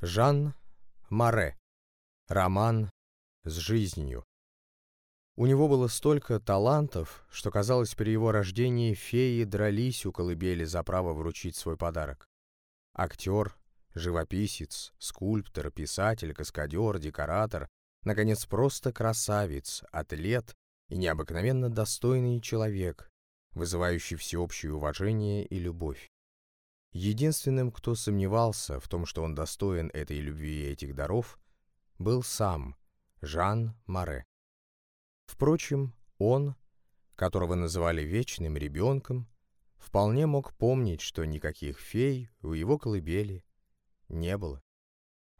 Жан Маре. Роман с жизнью. У него было столько талантов, что, казалось, при его рождении феи дрались у колыбели за право вручить свой подарок. Актер, живописец, скульптор, писатель, каскадер, декоратор, наконец, просто красавец, атлет и необыкновенно достойный человек, вызывающий всеобщее уважение и любовь. Единственным, кто сомневался в том, что он достоин этой любви и этих даров, был сам Жан Маре. Впрочем, он, которого называли вечным ребенком, вполне мог помнить, что никаких фей у его колыбели не было.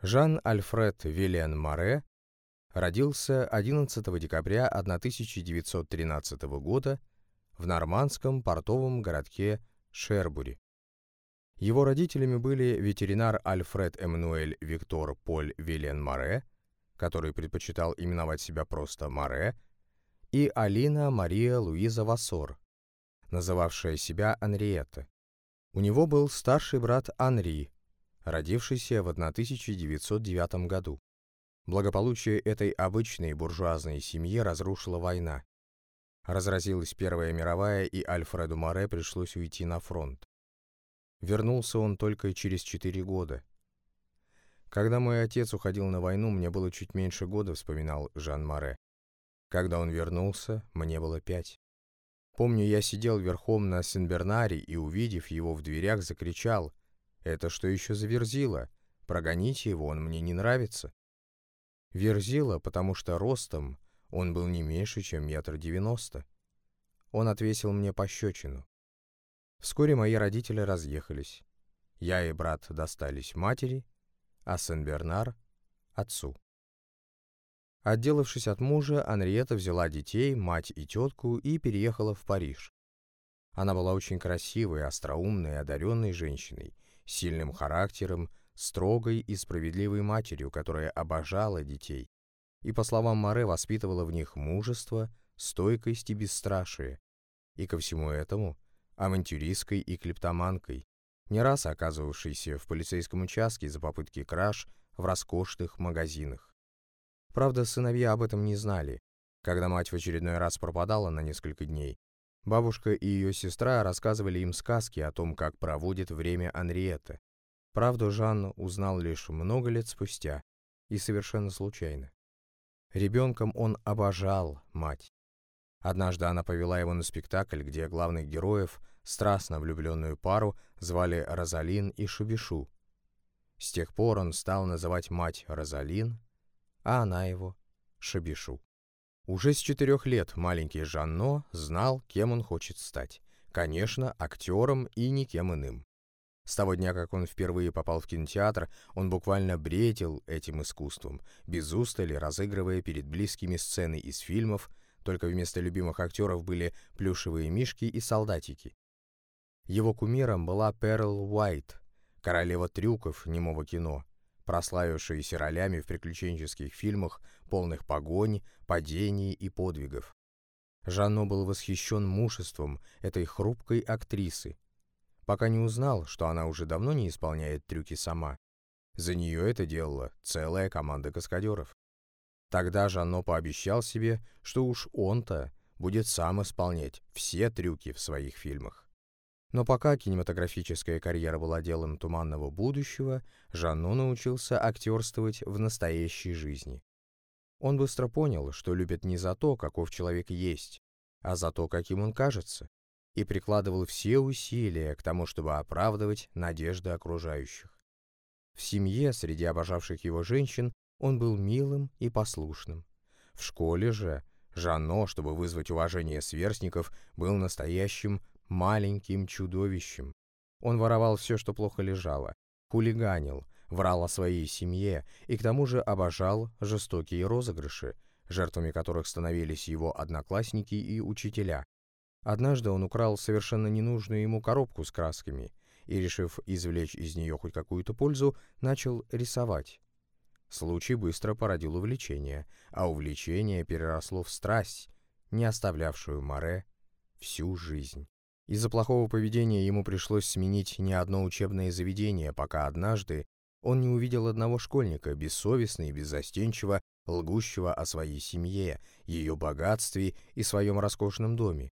Жан-Альфред Виллиан Маре родился 11 декабря 1913 года в нормандском портовом городке Шербури. Его родителями были ветеринар Альфред Эммануэль Виктор Поль Виллен Море, который предпочитал именовать себя просто Море, и Алина Мария Луиза Вассор, называвшая себя Анриетта. У него был старший брат Анри, родившийся в 1909 году. Благополучие этой обычной буржуазной семьи разрушила война. Разразилась Первая мировая, и Альфреду Море пришлось уйти на фронт. Вернулся он только через четыре года. Когда мой отец уходил на войну, мне было чуть меньше года, вспоминал Жан Море. Когда он вернулся, мне было пять. Помню, я сидел верхом на Сен-Бернаре и, увидев его в дверях, закричал «Это что еще за Верзила? Прогоните его, он мне не нравится». Верзила, потому что ростом он был не меньше, чем метр девяносто. Он отвесил мне пощечину. Вскоре мои родители разъехались. Я и брат достались матери, а Сен-Бернар — отцу. Отделавшись от мужа, Анриета взяла детей, мать и тетку и переехала в Париж. Она была очень красивой, остроумной, одаренной женщиной, сильным характером, строгой и справедливой матерью, которая обожала детей, и, по словам Море, воспитывала в них мужество, стойкость и бесстрашие. И ко всему этому авантюристкой и клептоманкой, не раз оказывавшейся в полицейском участке за попытки краж в роскошных магазинах. Правда, сыновья об этом не знали. Когда мать в очередной раз пропадала на несколько дней, бабушка и ее сестра рассказывали им сказки о том, как проводит время Анриетта. Правду Жан узнал лишь много лет спустя и совершенно случайно. Ребенком он обожал мать. Однажды она повела его на спектакль, где главных героев, страстно влюбленную пару, звали Розалин и Шубишу. С тех пор он стал называть мать Розалин, а она его Шабишу. Уже с четырех лет маленький Жанно знал, кем он хочет стать. Конечно, актером и никем иным. С того дня, как он впервые попал в кинотеатр, он буквально бредил этим искусством, без устали разыгрывая перед близкими сцены из фильмов, только вместо любимых актеров были плюшевые мишки и солдатики. Его кумиром была Перл Уайт, королева трюков немого кино, прославившаяся ролями в приключенческих фильмах, полных погонь, падений и подвигов. Жанно был восхищен мужеством этой хрупкой актрисы, пока не узнал, что она уже давно не исполняет трюки сама. За нее это делала целая команда каскадеров. Тогда Жанно пообещал себе, что уж он-то будет сам исполнять все трюки в своих фильмах. Но пока кинематографическая карьера была делом туманного будущего, Жанно научился актерствовать в настоящей жизни. Он быстро понял, что любит не за то, каков человек есть, а за то, каким он кажется, и прикладывал все усилия к тому, чтобы оправдывать надежды окружающих. В семье, среди обожавших его женщин, он был милым и послушным. В школе же Жанно, чтобы вызвать уважение сверстников, был настоящим маленьким чудовищем. Он воровал все, что плохо лежало, хулиганил, врал о своей семье и к тому же обожал жестокие розыгрыши, жертвами которых становились его одноклассники и учителя. Однажды он украл совершенно ненужную ему коробку с красками и, решив извлечь из нее хоть какую-то пользу, начал рисовать. Случай быстро породил увлечение, а увлечение переросло в страсть, не оставлявшую Море всю жизнь. Из-за плохого поведения ему пришлось сменить не одно учебное заведение, пока однажды Он не увидел одного школьника, бессовестно и беззастенчиво лгущего о своей семье, ее богатстве и своем роскошном доме.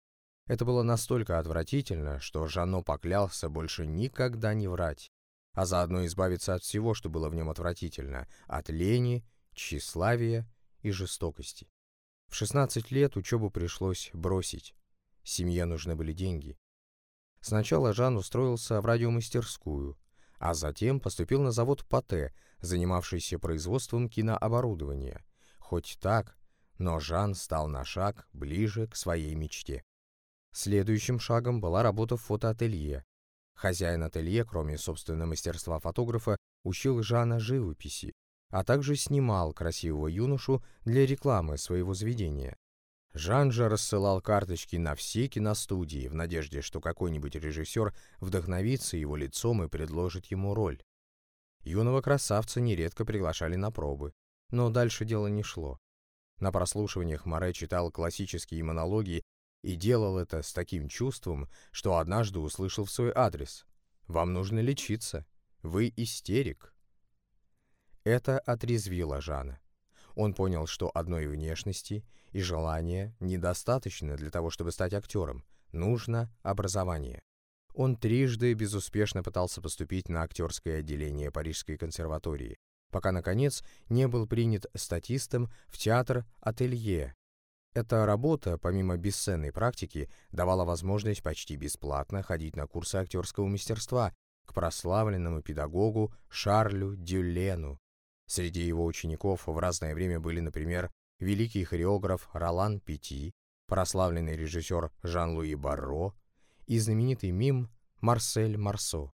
Это было настолько отвратительно, что Жано поклялся больше никогда не врать, а заодно избавиться от всего, что было в нем отвратительно, от лени, тщеславия и жестокости. В 16 лет учебу пришлось бросить. Семье нужны были деньги. Сначала Жан устроился в радиомастерскую, а затем поступил на завод Пате, занимавшийся производством кинооборудования. Хоть так, но Жан стал на шаг ближе к своей мечте. Следующим шагом была работа в фотоателье. Хозяин ателье, кроме собственного мастерства фотографа, учил Жана живописи, а также снимал красивого юношу для рекламы своего заведения. Жан же рассылал карточки на все киностудии в надежде, что какой-нибудь режиссер вдохновится его лицом и предложит ему роль. Юного красавца нередко приглашали на пробы, но дальше дело не шло. На прослушиваниях Море читал классические монологи и делал это с таким чувством, что однажды услышал в свой адрес «Вам нужно лечиться, вы истерик». Это отрезвило Жана. Он понял, что одной внешности и желания недостаточно для того, чтобы стать актером. Нужно образование. Он трижды безуспешно пытался поступить на актерское отделение Парижской консерватории, пока, наконец, не был принят статистом в театр «Ателье». Эта работа, помимо бесценной практики, давала возможность почти бесплатно ходить на курсы актерского мастерства к прославленному педагогу Шарлю Дюлену, Среди его учеников в разное время были, например, великий хореограф Ролан Пяти, прославленный режиссер Жан-Луи Барро и знаменитый мим Марсель Марсо.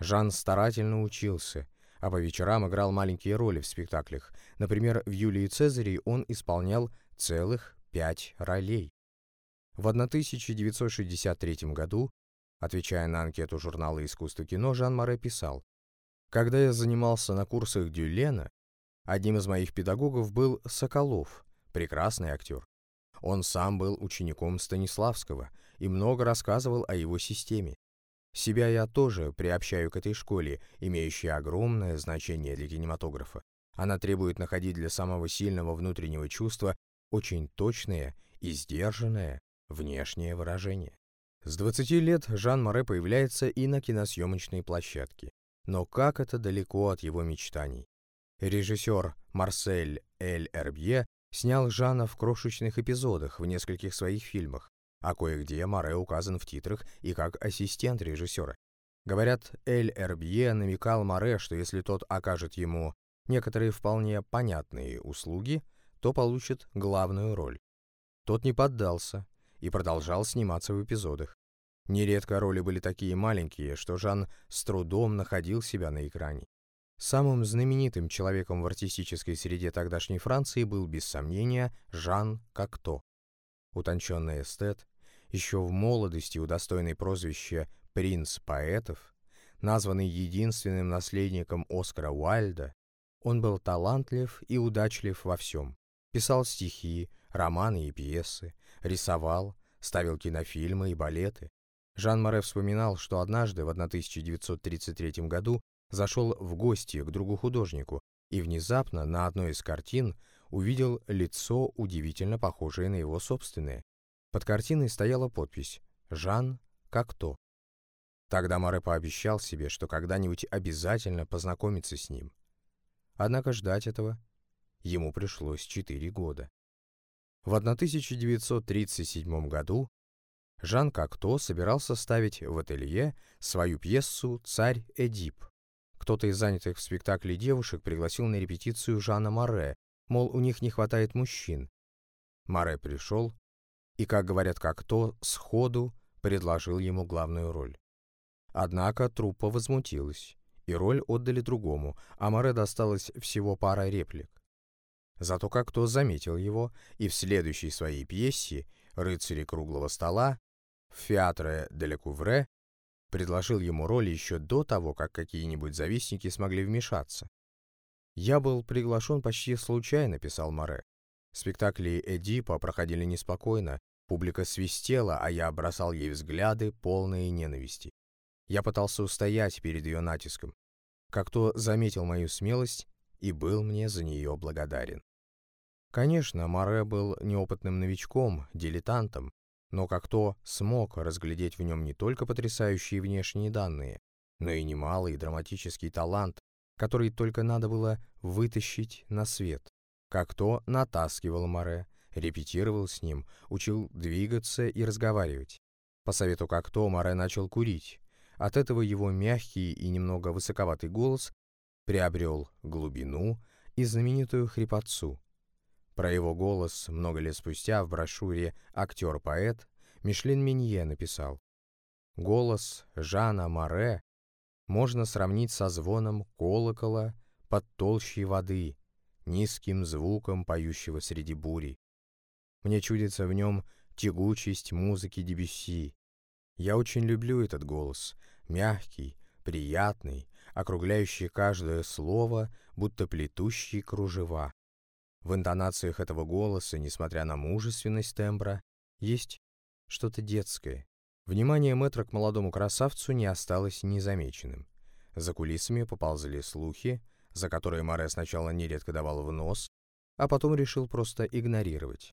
Жан старательно учился, а по вечерам играл маленькие роли в спектаклях. Например, в «Юлии Цезаре» он исполнял целых пять ролей. В 1963 году, отвечая на анкету журнала «Искусство кино», Жан Море писал когда я занимался на курсах Дюлена, одним из моих педагогов был Соколов, прекрасный актер. Он сам был учеником Станиславского и много рассказывал о его системе. Себя я тоже приобщаю к этой школе, имеющей огромное значение для кинематографа. Она требует находить для самого сильного внутреннего чувства очень точное и сдержанное внешнее выражение. С 20 лет Жан Море появляется и на киносъемочной площадке. Но как это далеко от его мечтаний. Режиссер Марсель Эль Эрбье снял Жана в крошечных эпизодах в нескольких своих фильмах, а кое-где Море указан в титрах и как ассистент режиссера. Говорят, Эль Эрбье намекал Море, что если тот окажет ему некоторые вполне понятные услуги, то получит главную роль. Тот не поддался и продолжал сниматься в эпизодах. Нередко роли были такие маленькие, что Жан с трудом находил себя на экране. Самым знаменитым человеком в артистической среде тогдашней Франции был, без сомнения, Жан Кокто. Утонченный эстет, еще в молодости удостоенный прозвища «принц поэтов», названный единственным наследником Оскара Уайльда, он был талантлив и удачлив во всем. Писал стихи, романы и пьесы, рисовал, ставил кинофильмы и балеты, Жан Море вспоминал, что однажды в 1933 году зашел в гости к другу художнику и внезапно на одной из картин увидел лицо, удивительно похожее на его собственное. Под картиной стояла подпись «Жан Кокто». Тогда Море пообещал себе, что когда-нибудь обязательно познакомится с ним. Однако ждать этого ему пришлось четыре года. В 1937 году Жан Кокто собирался ставить в ателье свою пьесу «Царь Эдип». Кто-то из занятых в спектакле девушек пригласил на репетицию Жана Море, мол, у них не хватает мужчин. Море пришел и, как говорят Кокто, сходу предложил ему главную роль. Однако труппа возмутилась, и роль отдали другому, а Море досталось всего пара реплик. Зато Кокто заметил его, и в следующей своей пьесе «Рыцари круглого стола» в Фиатре де Лекувре предложил ему роль еще до того, как какие-нибудь завистники смогли вмешаться. «Я был приглашен почти случайно», — писал Море. Спектакли Эдипа проходили неспокойно, публика свистела, а я бросал ей взгляды, полные ненависти. Я пытался устоять перед ее натиском. как то заметил мою смелость и был мне за нее благодарен. Конечно, Море был неопытным новичком, дилетантом, но как то смог разглядеть в нем не только потрясающие внешние данные, но и немалый драматический талант, который только надо было вытащить на свет. Как то натаскивал Море, репетировал с ним, учил двигаться и разговаривать. По совету как то Море начал курить. От этого его мягкий и немного высоковатый голос приобрел глубину и знаменитую хрипотцу. Про его голос много лет спустя в брошюре «Актер-поэт» Мишлен Минье написал «Голос Жана Море можно сравнить со звоном колокола под толщей воды, низким звуком поющего среди бури. Мне чудится в нем тягучесть музыки Дебюсси. Я очень люблю этот голос, мягкий, приятный, округляющий каждое слово, будто плетущий кружева. В интонациях этого голоса, несмотря на мужественность тембра, есть что-то детское. Внимание мэтра к молодому красавцу не осталось незамеченным. За кулисами поползли слухи, за которые Море сначала нередко давал в нос, а потом решил просто игнорировать.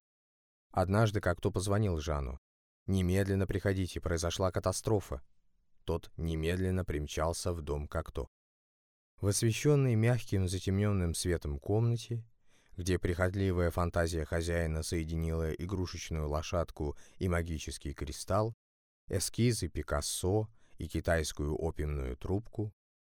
Однажды как-то позвонил Жану. «Немедленно приходите, произошла катастрофа». Тот немедленно примчался в дом как-то. В освещенной мягким затемненным светом комнате, где прихотливая фантазия хозяина соединила игрушечную лошадку и магический кристалл, эскизы Пикассо и китайскую опиумную трубку,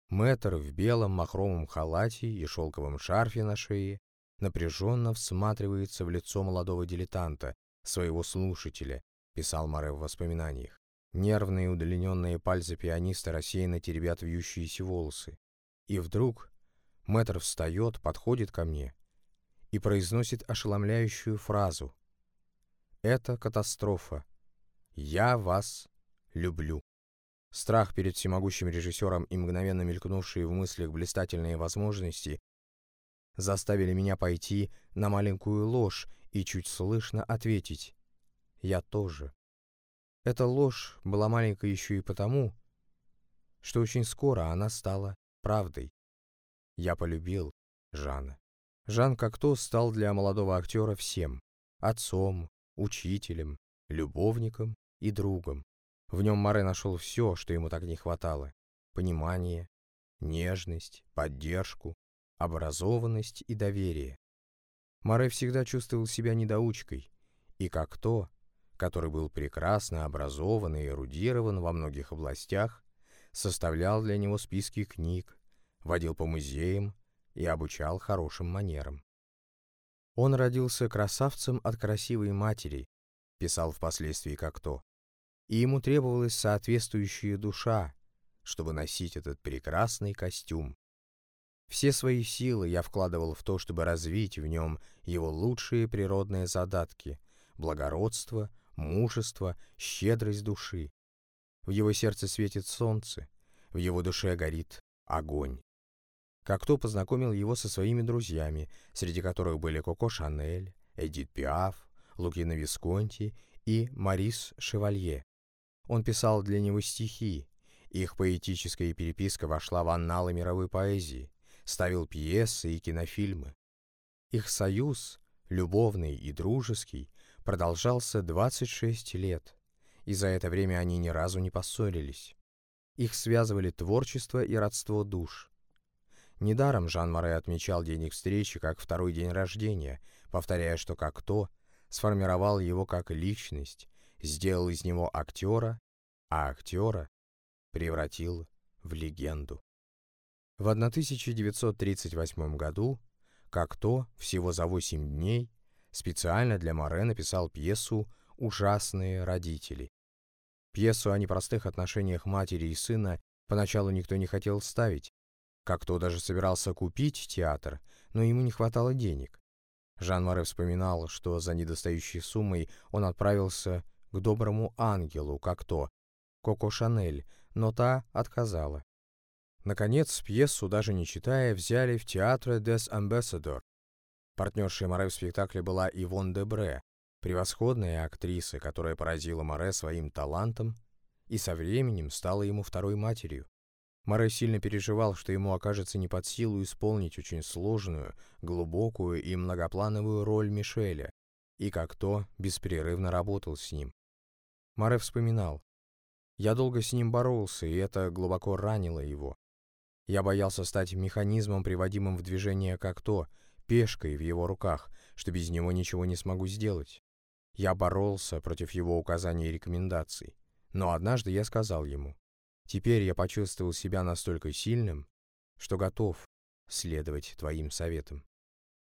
мэтр в белом махровом халате и шелковом шарфе на шее напряженно всматривается в лицо молодого дилетанта, своего слушателя, писал Море в воспоминаниях. Нервные удлиненные пальцы пианиста рассеянно теребят вьющиеся волосы. И вдруг мэтр встает, подходит ко мне и произносит ошеломляющую фразу. «Это катастрофа. Я вас люблю». Страх перед всемогущим режиссером и мгновенно мелькнувшие в мыслях блистательные возможности заставили меня пойти на маленькую ложь и чуть слышно ответить «Я тоже». Эта ложь была маленькой еще и потому, что очень скоро она стала правдой. Я полюбил Жана. Жан Кокто стал для молодого актера всем – отцом, учителем, любовником и другом. В нем Море нашел все, что ему так не хватало – понимание, нежность, поддержку, образованность и доверие. Море всегда чувствовал себя недоучкой, и как то, который был прекрасно образован и эрудирован во многих областях, составлял для него списки книг, водил по музеям и обучал хорошим манерам. Он родился красавцем от красивой матери, писал впоследствии как то, и ему требовалась соответствующая душа, чтобы носить этот прекрасный костюм. Все свои силы я вкладывал в то, чтобы развить в нем его лучшие природные задатки – благородство, мужество, щедрость души. В его сердце светит солнце, в его душе горит огонь. Как то познакомил его со своими друзьями, среди которых были Коко Шанель, Эдит Пиаф, Лукина Висконти и Марис Шевалье. Он писал для него стихи, их поэтическая переписка вошла в анналы мировой поэзии ставил пьесы и кинофильмы. Их союз, любовный и дружеский, продолжался 26 лет, и за это время они ни разу не поссорились. Их связывали творчество и родство душ. Недаром Жан Море отмечал день их встречи как второй день рождения, повторяя, что как то сформировал его как личность, сделал из него актера, а актера превратил в легенду. В 1938 году, как то, всего за 8 дней, специально для Море написал пьесу «Ужасные родители». Пьесу о непростых отношениях матери и сына поначалу никто не хотел ставить. Как-то даже собирался купить театр, но ему не хватало денег. Жан Море вспоминал, что за недостающей суммой он отправился к доброму ангелу, как то, Коко Шанель, но та отказала. Наконец, пьесу, даже не читая, взяли в театре Des Ambassador. Партнершей Море в спектакле была Ивон Дебре, превосходная актриса, которая поразила Море своим талантом и со временем стала ему второй матерью. Море сильно переживал, что ему окажется не под силу исполнить очень сложную, глубокую и многоплановую роль Мишеля, и как то беспрерывно работал с ним. Море вспоминал. «Я долго с ним боролся, и это глубоко ранило его. Я боялся стать механизмом, приводимым в движение как то, пешкой в его руках, что без него ничего не смогу сделать. Я боролся против его указаний и рекомендаций. Но однажды я сказал ему, «Теперь я почувствовал себя настолько сильным, что готов следовать твоим советам».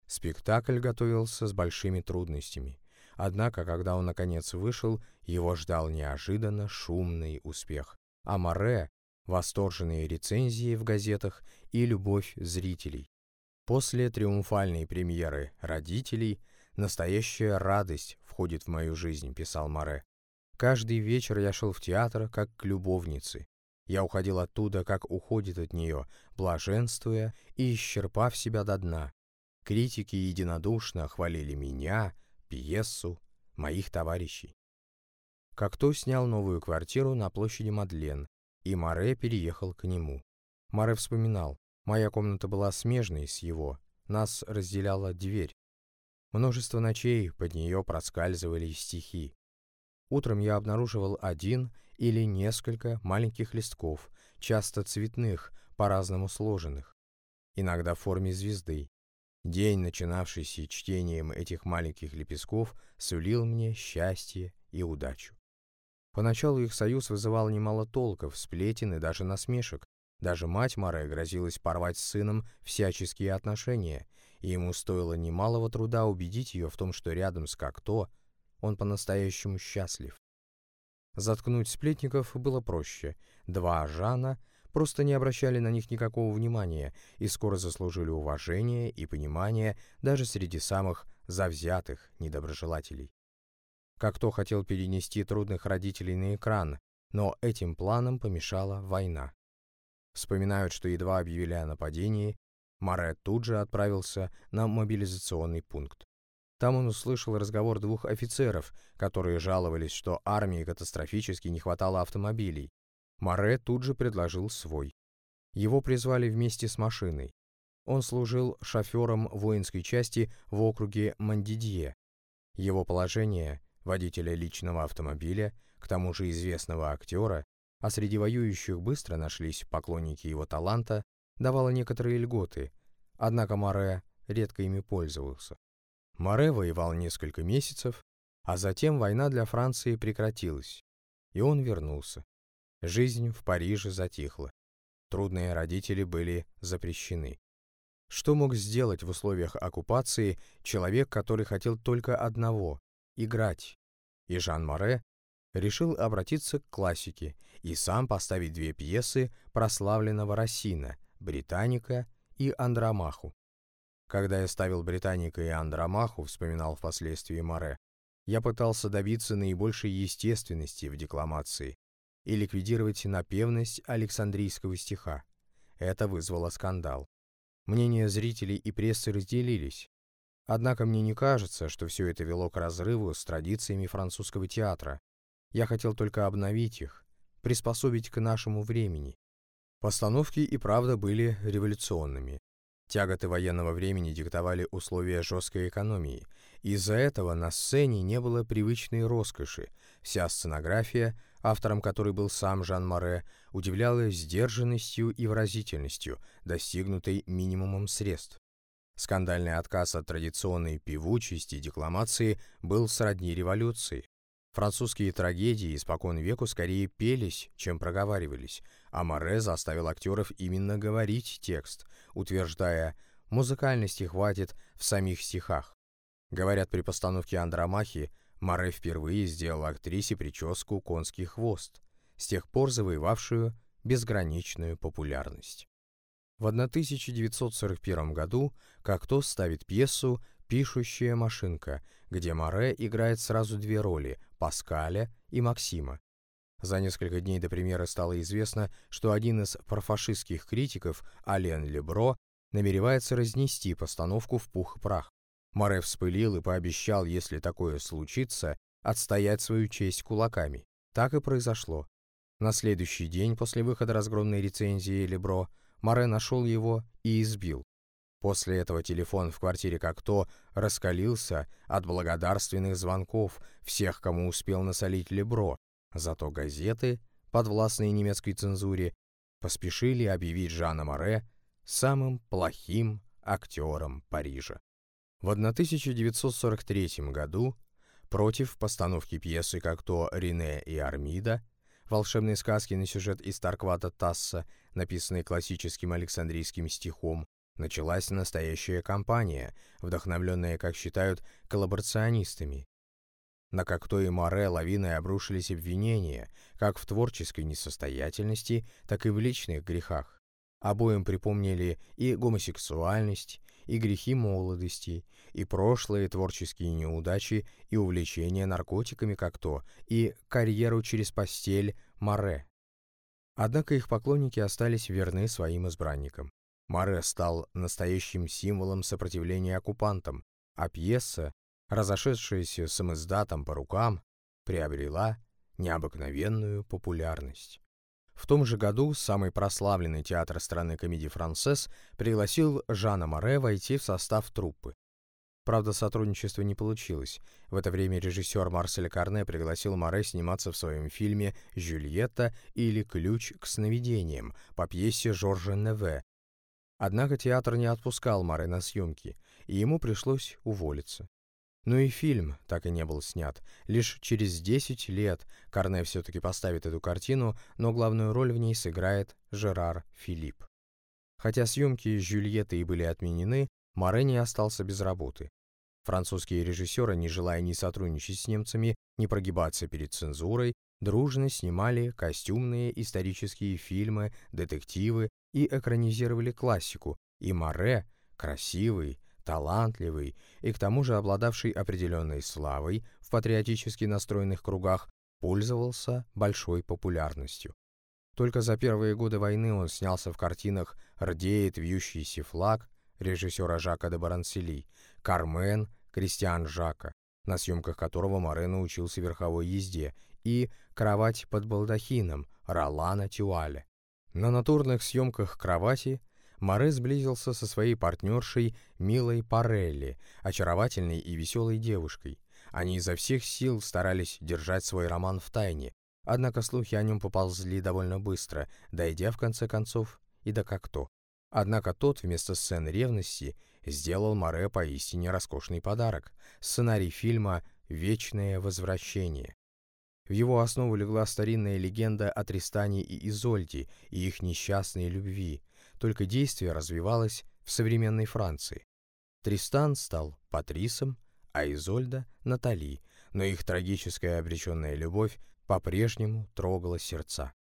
Спектакль готовился с большими трудностями. Однако, когда он наконец вышел, его ждал неожиданно шумный успех. А Море — восторженные рецензии в газетах и любовь зрителей. После триумфальной премьеры «Родителей» настоящая радость входит в мою жизнь, писал Море. Каждый вечер я шел в театр, как к любовнице. Я уходил оттуда, как уходит от нее, блаженствуя и исчерпав себя до дна. Критики единодушно хвалили меня, пьесу, моих товарищей. Кокто снял новую квартиру на площади Мадлен, и Море переехал к нему. Море вспоминал, Моя комната была смежной с его, нас разделяла дверь. Множество ночей под нее проскальзывали стихи. Утром я обнаруживал один или несколько маленьких листков, часто цветных, по-разному сложенных, иногда в форме звезды. День, начинавшийся чтением этих маленьких лепестков, сулил мне счастье и удачу. Поначалу их союз вызывал немало толков, сплетен и даже насмешек, даже мать Маре грозилась порвать с сыном всяческие отношения, и ему стоило немалого труда убедить ее в том, что рядом с Кокто он по-настоящему счастлив. Заткнуть сплетников было проще. Два Жана просто не обращали на них никакого внимания и скоро заслужили уважение и понимание даже среди самых завзятых недоброжелателей. Кокто хотел перенести трудных родителей на экран, но этим планам помешала война. Вспоминают, что едва объявили о нападении, Море тут же отправился на мобилизационный пункт. Там он услышал разговор двух офицеров, которые жаловались, что армии катастрофически не хватало автомобилей. Море тут же предложил свой. Его призвали вместе с машиной. Он служил шофером воинской части в округе Мандидье. Его положение, водителя личного автомобиля, к тому же известного актера, а среди воюющих быстро нашлись поклонники его таланта, давала некоторые льготы, однако Море редко ими пользовался. Море воевал несколько месяцев, а затем война для Франции прекратилась, и он вернулся. Жизнь в Париже затихла. Трудные родители были запрещены. Что мог сделать в условиях оккупации человек, который хотел только одного — играть? И Жан Море решил обратиться к классике и сам поставить две пьесы прославленного Рассина «Британика» и «Андромаху». Когда я ставил «Британика» и «Андромаху», вспоминал впоследствии Море, я пытался добиться наибольшей естественности в декламации и ликвидировать напевность Александрийского стиха. Это вызвало скандал. Мнения зрителей и прессы разделились. Однако мне не кажется, что все это вело к разрыву с традициями французского театра, я хотел только обновить их, приспособить к нашему времени. Постановки и правда были революционными. Тяготы военного времени диктовали условия жесткой экономии. Из-за этого на сцене не было привычной роскоши. Вся сценография, автором которой был сам Жан Море, удивляла сдержанностью и выразительностью, достигнутой минимумом средств. Скандальный отказ от традиционной певучести декламации был сродни революции. Французские трагедии испокон веку скорее пелись, чем проговаривались, а Море заставил актеров именно говорить текст, утверждая «музыкальности хватит в самих стихах». Говорят, при постановке Андромахи Море впервые сделал актрисе прическу «Конский хвост», с тех пор завоевавшую безграничную популярность. В 1941 году Кокто ставит пьесу «Пишущая машинка», где Море играет сразу две роли Паскаля и Максима. За несколько дней до премьеры стало известно, что один из профашистских критиков, Ален Лебро, намеревается разнести постановку в пух и прах. Море вспылил и пообещал, если такое случится, отстоять свою честь кулаками. Так и произошло. На следующий день после выхода разгромной рецензии Лебро Море нашел его и избил. После этого телефон в квартире Кокто раскалился от благодарственных звонков всех, кому успел насолить Лебро. Зато газеты, подвластные немецкой цензуре, поспешили объявить Жана Море самым плохим актером Парижа. В 1943 году против постановки пьесы «Кокто, Рене и Армида» волшебные сказки на сюжет из Тарквата Тасса, написанные классическим Александрийским стихом, началась настоящая кампания, вдохновленная, как считают, коллаборационистами. На Кокто и Море лавиной обрушились обвинения, как в творческой несостоятельности, так и в личных грехах. Обоим припомнили и гомосексуальность, и грехи молодости, и прошлые творческие неудачи, и увлечение наркотиками как то, и карьеру через постель Море. Однако их поклонники остались верны своим избранникам. Море стал настоящим символом сопротивления оккупантам, а пьеса, разошедшаяся самоиздатом по рукам, приобрела необыкновенную популярность. В том же году самый прославленный театр страны комедии «Францесс» пригласил Жана Море войти в состав труппы. Правда, сотрудничество не получилось. В это время режиссер Марсель Карне пригласил Море сниматься в своем фильме «Жюльетта» или «Ключ к сновидениям» по пьесе Жоржа Неве. Однако театр не отпускал Море на съемки, и ему пришлось уволиться. Но и фильм так и не был снят. Лишь через 10 лет Карне все-таки поставит эту картину, но главную роль в ней сыграет Жерар Филипп. Хотя съемки Жюльетты и были отменены, Море не остался без работы. Французские режиссеры, не желая ни сотрудничать с немцами, ни прогибаться перед цензурой, дружно снимали костюмные исторические фильмы, детективы и экранизировали классику, и Море, красивый, талантливый и к тому же обладавший определенной славой в патриотически настроенных кругах, пользовался большой популярностью. Только за первые годы войны он снялся в картинах «Рдеет вьющийся флаг» режиссера Жака де Барансели, «Кармен» Кристиан Жака, на съемках которого Море научился верховой езде, и «Кровать под балдахином» Ролана Тюаля. На натурных съемках кровати Море сблизился со своей партнершей Милой Парелли, очаровательной и веселой девушкой. Они изо всех сил старались держать свой роман в тайне, однако слухи о нем поползли довольно быстро, дойдя в конце концов и до Кокто. Однако тот вместо сцен ревности сделал Море поистине роскошный подарок – сценарий фильма «Вечное возвращение». В его основу легла старинная легенда о Тристане и Изольде и их несчастной любви, только действие развивалось в современной Франции. Тристан стал Патрисом, а Изольда — Натали, но их трагическая обреченная любовь по-прежнему трогала сердца.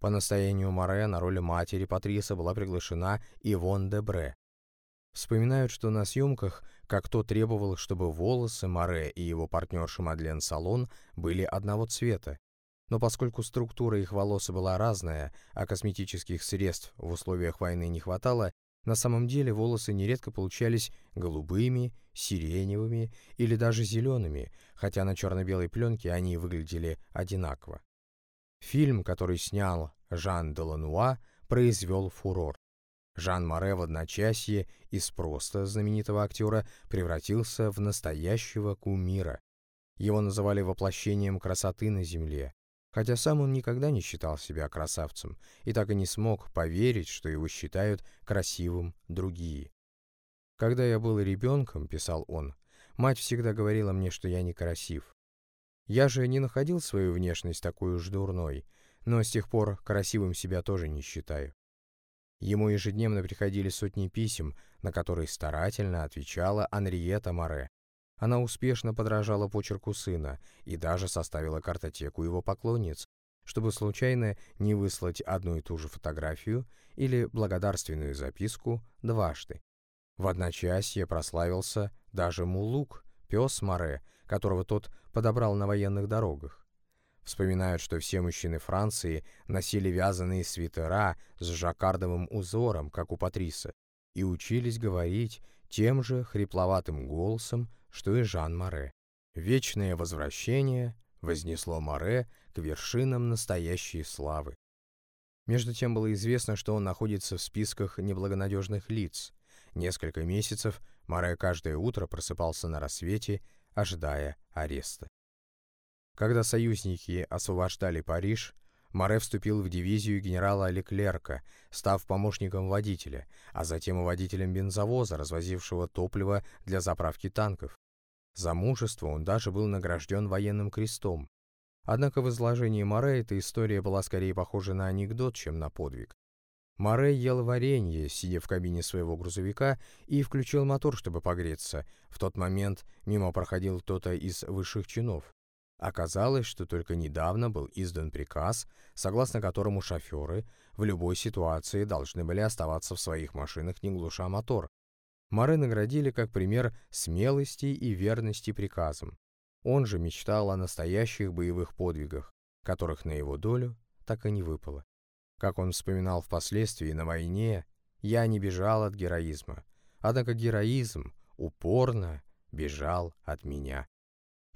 По настоянию Море на роль матери Патриса была приглашена Ивон де Бре. Вспоминают, что на съемках как то требовал, чтобы волосы Море и его партнерши Мадлен Салон были одного цвета, но поскольку структура их волос была разная, а косметических средств в условиях войны не хватало, на самом деле волосы нередко получались голубыми, сиреневыми или даже зелеными, хотя на черно-белой пленке они выглядели одинаково. Фильм, который снял Жан Делануа, произвел фурор. Жан Море в одночасье из просто знаменитого актера превратился в настоящего кумира. Его называли воплощением красоты на земле, хотя сам он никогда не считал себя красавцем и так и не смог поверить, что его считают красивым другие. «Когда я был ребенком», — писал он, — «мать всегда говорила мне, что я некрасив. Я же не находил свою внешность такой уж дурной, но с тех пор красивым себя тоже не считаю». Ему ежедневно приходили сотни писем, на которые старательно отвечала Анриета Море, она успешно подражала почерку сына и даже составила картотеку его поклонниц, чтобы случайно не выслать одну и ту же фотографию или благодарственную записку дважды. В одночасье прославился даже Мулук, пес Море, которого тот подобрал на военных дорогах. Вспоминают, что все мужчины Франции носили вязаные свитера с жаккардовым узором, как у Патриса, и учились говорить тем же хрипловатым голосом, что и Жан Море. Вечное возвращение вознесло Море к вершинам настоящей славы. Между тем было известно, что он находится в списках неблагонадежных лиц. Несколько месяцев Море каждое утро просыпался на рассвете, ожидая ареста. Когда союзники освобождали Париж, Море вступил в дивизию генерала Леклерка, став помощником водителя, а затем и водителем бензовоза, развозившего топливо для заправки танков. За мужество он даже был награжден военным крестом. Однако в изложении Море эта история была скорее похожа на анекдот, чем на подвиг. Море ел варенье, сидя в кабине своего грузовика, и включил мотор, чтобы погреться. В тот момент мимо проходил кто-то из высших чинов. Оказалось, что только недавно был издан приказ, согласно которому шоферы в любой ситуации должны были оставаться в своих машинах, не глуша мотор. Море наградили как пример смелости и верности приказам. Он же мечтал о настоящих боевых подвигах, которых на его долю так и не выпало. Как он вспоминал впоследствии на войне, я не бежал от героизма, однако героизм упорно бежал от меня.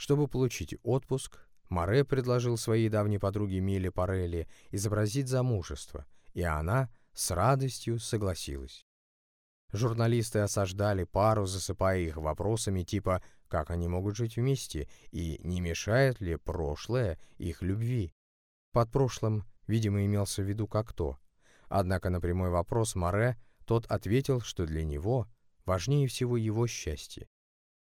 Чтобы получить отпуск, Море предложил своей давней подруге Миле Парелли изобразить замужество, и она с радостью согласилась. Журналисты осаждали пару, засыпая их вопросами типа «как они могут жить вместе» и «не мешает ли прошлое их любви». Под прошлым, видимо, имелся в виду как то. Однако на прямой вопрос Море тот ответил, что для него важнее всего его счастье.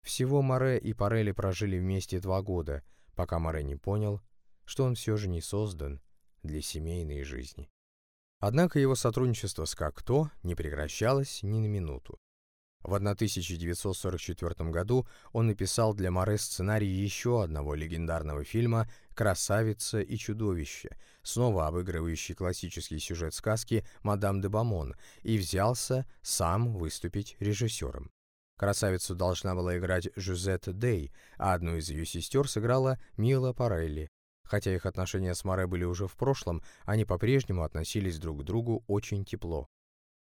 Всего Море и Парелли прожили вместе два года, пока Море не понял, что он все же не создан для семейной жизни. Однако его сотрудничество с Кокто не прекращалось ни на минуту. В 1944 году он написал для Море сценарий еще одного легендарного фильма «Красавица и чудовище», снова обыгрывающий классический сюжет сказки «Мадам де Бамон», и взялся сам выступить режиссером. Красавицу должна была играть Жюзетта Дей, а одну из ее сестер сыграла Мила Парелли. Хотя их отношения с Море были уже в прошлом, они по-прежнему относились друг к другу очень тепло.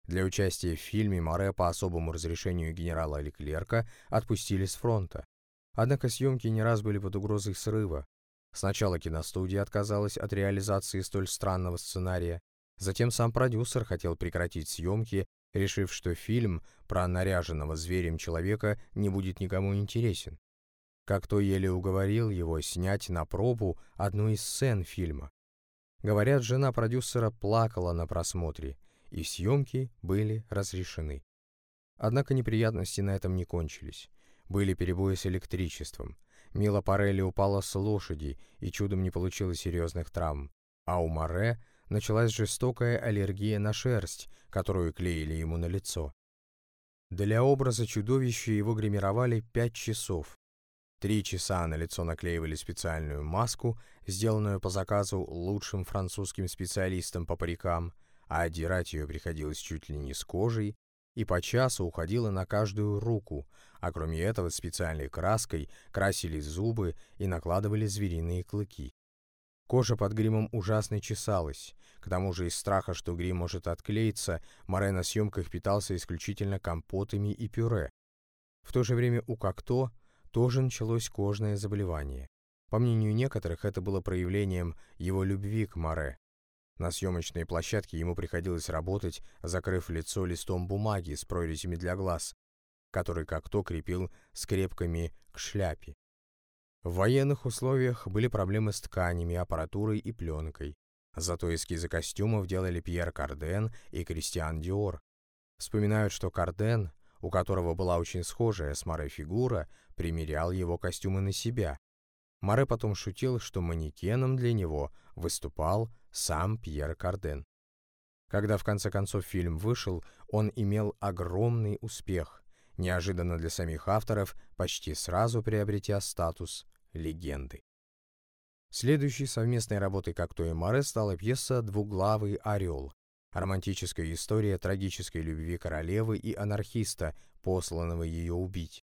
Для участия в фильме Море по особому разрешению генерала Леклерка отпустили с фронта. Однако съемки не раз были под угрозой срыва. Сначала киностудия отказалась от реализации столь странного сценария, затем сам продюсер хотел прекратить съемки решив, что фильм про наряженного зверем человека не будет никому интересен. Как то еле уговорил его снять на пробу одну из сцен фильма. Говорят, жена продюсера плакала на просмотре, и съемки были разрешены. Однако неприятности на этом не кончились. Были перебои с электричеством. Мила Парелли упала с лошади и чудом не получила серьезных травм. А у Море началась жестокая аллергия на шерсть, которую клеили ему на лицо. Для образа чудовища его гримировали пять часов. Три часа на лицо наклеивали специальную маску, сделанную по заказу лучшим французским специалистом по парикам, а отдирать ее приходилось чуть ли не с кожей, и по часу уходило на каждую руку, а кроме этого специальной краской красили зубы и накладывали звериные клыки. Кожа под гримом ужасно чесалась. К тому же из страха, что грим может отклеиться, Море на съемках питался исключительно компотами и пюре. В то же время у Кокто тоже началось кожное заболевание. По мнению некоторых, это было проявлением его любви к Море. На съемочной площадке ему приходилось работать, закрыв лицо листом бумаги с прорезями для глаз, который Кокто крепил скрепками к шляпе. В военных условиях были проблемы с тканями, аппаратурой и пленкой. Зато эскизы костюмов делали Пьер Карден и Кристиан Диор. Вспоминают, что Карден, у которого была очень схожая с Море фигура, примерял его костюмы на себя. Море потом шутил, что манекеном для него выступал сам Пьер Карден. Когда в конце концов фильм вышел, он имел огромный успех, неожиданно для самих авторов, почти сразу приобретя статус легенды. Следующей совместной работой Кокто и Море стала пьеса «Двуглавый орел», романтическая история трагической любви королевы и анархиста, посланного ее убить.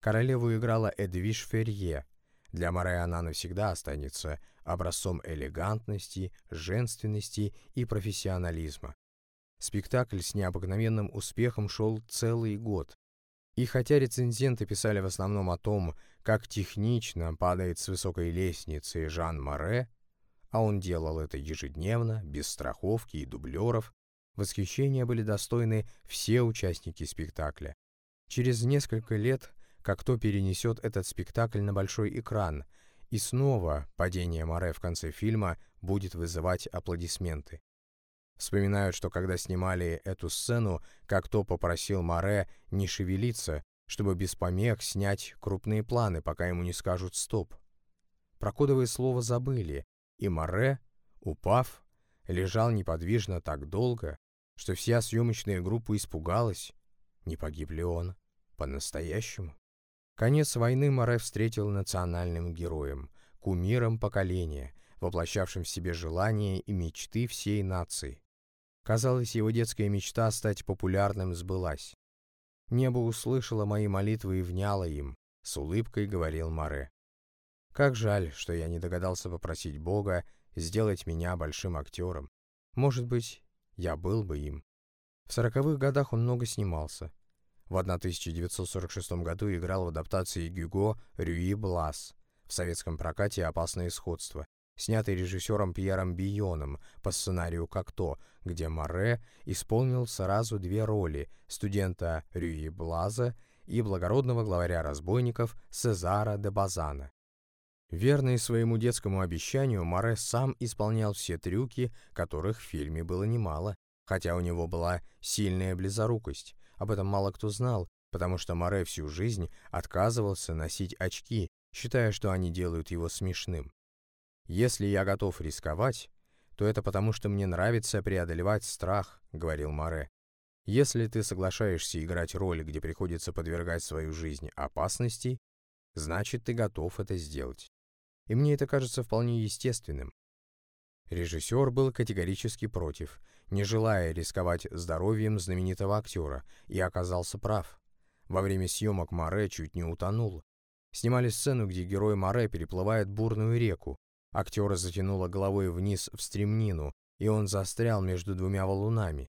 Королеву играла Эдвиш Ферье. Для Море она навсегда останется образцом элегантности, женственности и профессионализма. Спектакль с необыкновенным успехом шел целый год, И хотя рецензенты писали в основном о том, как технично падает с высокой лестницы Жан Море, а он делал это ежедневно, без страховки и дублеров, восхищения были достойны все участники спектакля. Через несколько лет как кто перенесет этот спектакль на большой экран, и снова падение Море в конце фильма будет вызывать аплодисменты. Вспоминают, что когда снимали эту сцену, как то попросил Море не шевелиться, чтобы без помех снять крупные планы, пока ему не скажут «стоп». Про кодовое слово забыли, и Море, упав, лежал неподвижно так долго, что вся съемочная группа испугалась, не погиб ли он по-настоящему. Конец войны Море встретил национальным героем, кумиром поколения, воплощавшим в себе желания и мечты всей нации. Казалось, его детская мечта стать популярным сбылась. Небо услышало мои молитвы и вняло им, с улыбкой говорил Море. Как жаль, что я не догадался попросить Бога сделать меня большим актером. Может быть, я был бы им. В сороковых годах он много снимался. В 1946 году играл в адаптации Гюго «Рюи Блас» в советском прокате «Опасное сходство», снятый режиссером Пьером Бионом по сценарию «Как-то», где Море исполнил сразу две роли студента Рюи Блаза и благородного главаря разбойников Сезара де Базана. Верный своему детскому обещанию, Море сам исполнял все трюки, которых в фильме было немало, хотя у него была сильная близорукость. Об этом мало кто знал, потому что Море всю жизнь отказывался носить очки, считая, что они делают его смешным. «Если я готов рисковать, то это потому, что мне нравится преодолевать страх», — говорил Море. «Если ты соглашаешься играть роль, где приходится подвергать свою жизнь опасности, значит, ты готов это сделать. И мне это кажется вполне естественным. Режиссер был категорически против, не желая рисковать здоровьем знаменитого актера, и оказался прав. Во время съемок Море чуть не утонул. Снимали сцену, где герой Море переплывает бурную реку. Актера затянуло головой вниз в стремнину, и он застрял между двумя валунами.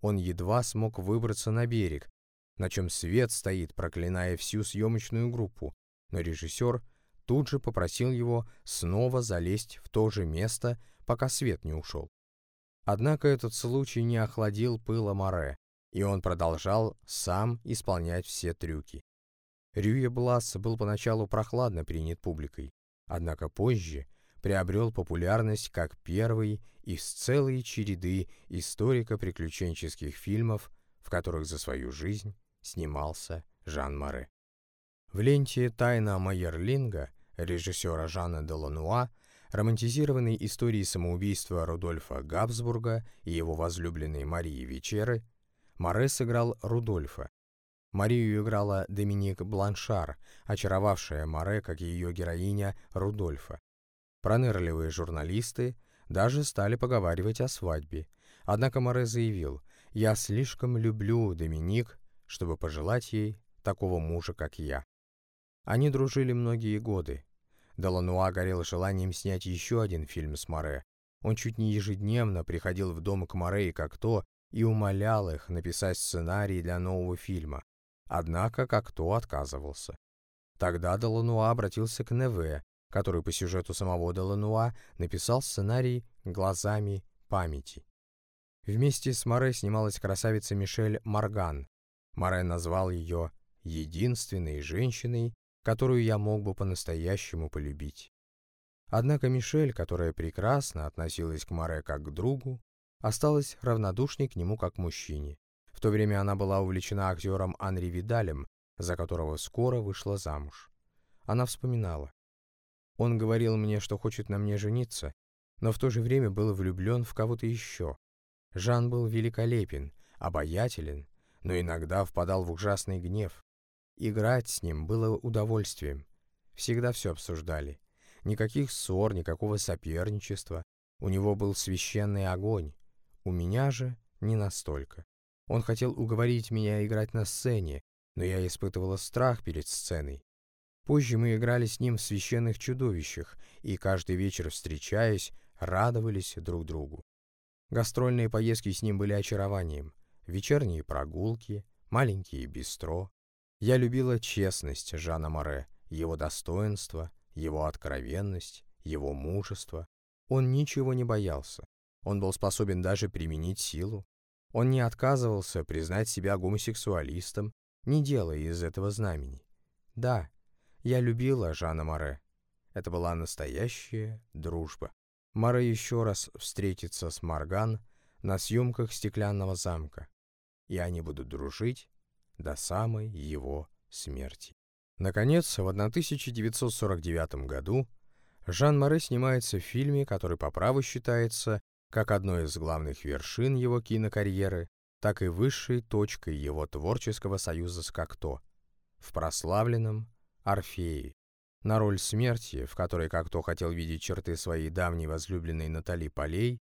Он едва смог выбраться на берег, на чем свет стоит, проклиная всю съемочную группу, но режиссер тут же попросил его снова залезть в то же место, пока свет не ушел. Однако этот случай не охладил пыла Море, и он продолжал сам исполнять все трюки. Рюе Блас был поначалу прохладно принят публикой, однако позже приобрел популярность как первый из целой череды историко-приключенческих фильмов, в которых за свою жизнь снимался Жан Море. В ленте «Тайна Майерлинга» режиссера Жана Делануа романтизированной истории самоубийства Рудольфа Габсбурга и его возлюбленной Марии Вечеры, Море сыграл Рудольфа. Марию играла Доминик Бланшар, очаровавшая Море, как ее героиня Рудольфа. Пронырливые журналисты даже стали поговаривать о свадьбе. Однако Море заявил, «Я слишком люблю Доминик, чтобы пожелать ей такого мужа, как я». Они дружили многие годы, Делануа горел желанием снять еще один фильм с Море. Он чуть не ежедневно приходил в дом к Море и Кокто и умолял их написать сценарий для нового фильма. Однако Кокто отказывался. Тогда Делануа обратился к Неве, который по сюжету самого Делануа написал сценарий «Глазами памяти». Вместе с Море снималась красавица Мишель Морган. Море назвал ее «единственной женщиной, которую я мог бы по-настоящему полюбить. Однако Мишель, которая прекрасно относилась к Море как к другу, осталась равнодушной к нему как к мужчине. В то время она была увлечена актером Анри Видалем, за которого скоро вышла замуж. Она вспоминала. Он говорил мне, что хочет на мне жениться, но в то же время был влюблен в кого-то еще. Жан был великолепен, обаятелен, но иногда впадал в ужасный гнев. Играть с ним было удовольствием. Всегда все обсуждали. Никаких ссор, никакого соперничества. У него был священный огонь. У меня же не настолько. Он хотел уговорить меня играть на сцене, но я испытывала страх перед сценой. Позже мы играли с ним в священных чудовищах и каждый вечер, встречаясь, радовались друг другу. Гастрольные поездки с ним были очарованием. Вечерние прогулки, маленькие бистро, Я любила честность Жана Море, его достоинство, его откровенность, его мужество. Он ничего не боялся. Он был способен даже применить силу. Он не отказывался признать себя гомосексуалистом, не делая из этого знамени. Да, я любила Жана Море. Это была настоящая дружба. Море еще раз встретится с Марган на съемках «Стеклянного замка», и они будут дружить до самой его смерти. Наконец, в 1949 году Жан Море снимается в фильме, который по праву считается как одной из главных вершин его кинокарьеры, так и высшей точкой его творческого союза с Кокто, в прославленном «Орфее». На роль смерти, в которой Кокто хотел видеть черты своей давней возлюбленной Натали Полей,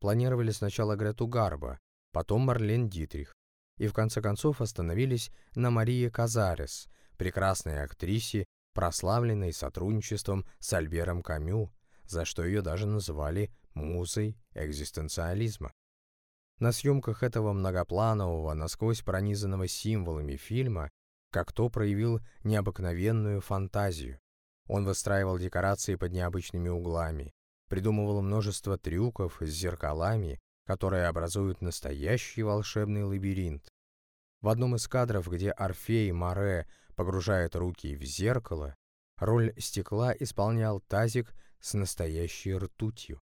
планировали сначала Грету Гарба, потом Марлен Дитрих, и в конце концов остановились на Марии Казарес, прекрасной актрисе, прославленной сотрудничеством с Альбером Камю, за что ее даже называли «музой экзистенциализма». На съемках этого многопланового, насквозь пронизанного символами фильма, как то проявил необыкновенную фантазию. Он выстраивал декорации под необычными углами, придумывал множество трюков с зеркалами, которые образуют настоящий волшебный лабиринт. В одном из кадров, где Орфей Море погружает руки в зеркало, роль стекла исполнял тазик с настоящей ртутью.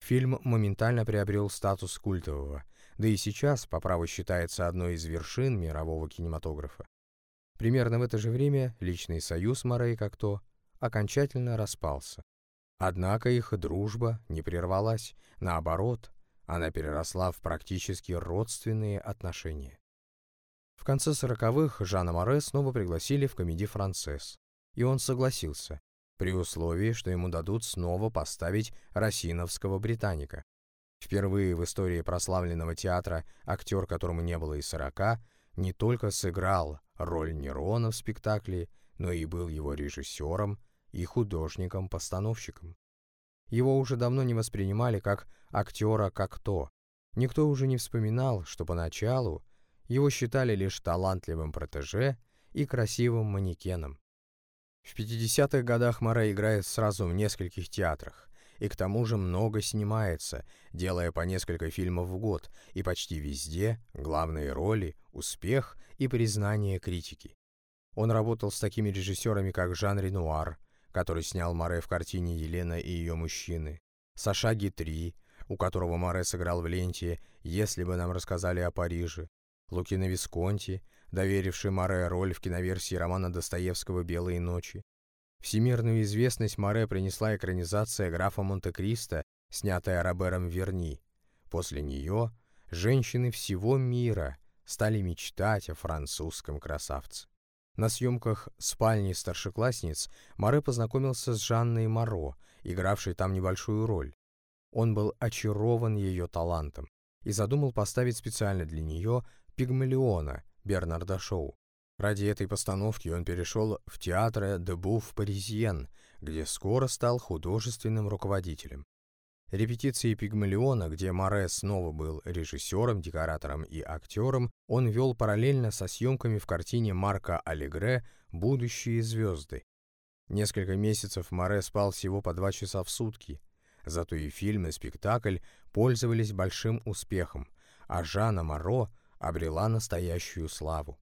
Фильм моментально приобрел статус культового, да и сейчас по праву считается одной из вершин мирового кинематографа. Примерно в это же время личный союз Море и Кокто окончательно распался. Однако их дружба не прервалась, наоборот, она переросла в практически родственные отношения. В конце сороковых Жана Море снова пригласили в комедий «Францесс», и он согласился, при условии, что ему дадут снова поставить Росиновского «Британика». Впервые в истории прославленного театра актер, которому не было и сорока, не только сыграл роль Нерона в спектакле, но и был его режиссером и художником-постановщиком. Его уже давно не воспринимали как актера как то. Никто уже не вспоминал, что поначалу его считали лишь талантливым протеже и красивым манекеном. В 50-х годах Море играет сразу в нескольких театрах, и к тому же много снимается, делая по несколько фильмов в год, и почти везде главные роли, успех и признание критики. Он работал с такими режиссерами, как Жан Ренуар, который снял Море в картине «Елена и ее мужчины», Саша Гитри, у которого Море сыграл в ленте «Если бы нам рассказали о Париже», Лукино Висконти, доверивший Море роль в киноверсии романа Достоевского «Белые ночи». Всемирную известность Море принесла экранизация графа Монте-Кристо, снятая Робером Верни. После нее женщины всего мира стали мечтать о французском красавце. На съемках «Спальни старшеклассниц» Море познакомился с Жанной Моро, игравшей там небольшую роль. Он был очарован ее талантом и задумал поставить специально для нее «Пигмалиона» Бернарда Шоу. Ради этой постановки он перешел в театр де Буф Паризьен, где скоро стал художественным руководителем. Репетиции «Пигмалиона», где Море снова был режиссером, декоратором и актером, он вел параллельно со съемками в картине Марка Аллегре «Будущие звезды». Несколько месяцев Море спал всего по два часа в сутки, зато и фильм, и спектакль пользовались большим успехом, а Жанна Моро обрела настоящую славу.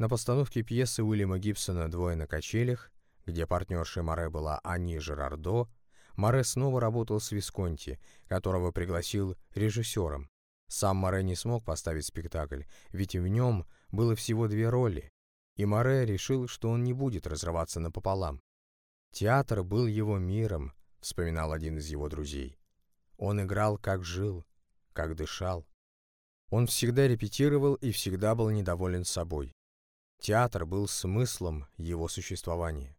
На постановке пьесы Уильяма Гибсона «Двое на качелях», где партнершей Море была Ани Жерардо, Море снова работал с Висконти, которого пригласил режиссером. Сам Море не смог поставить спектакль, ведь в нем было всего две роли, и Море решил, что он не будет разрываться напополам. «Театр был его миром», — вспоминал один из его друзей. «Он играл, как жил, как дышал. Он всегда репетировал и всегда был недоволен собой. Театр был смыслом его существования.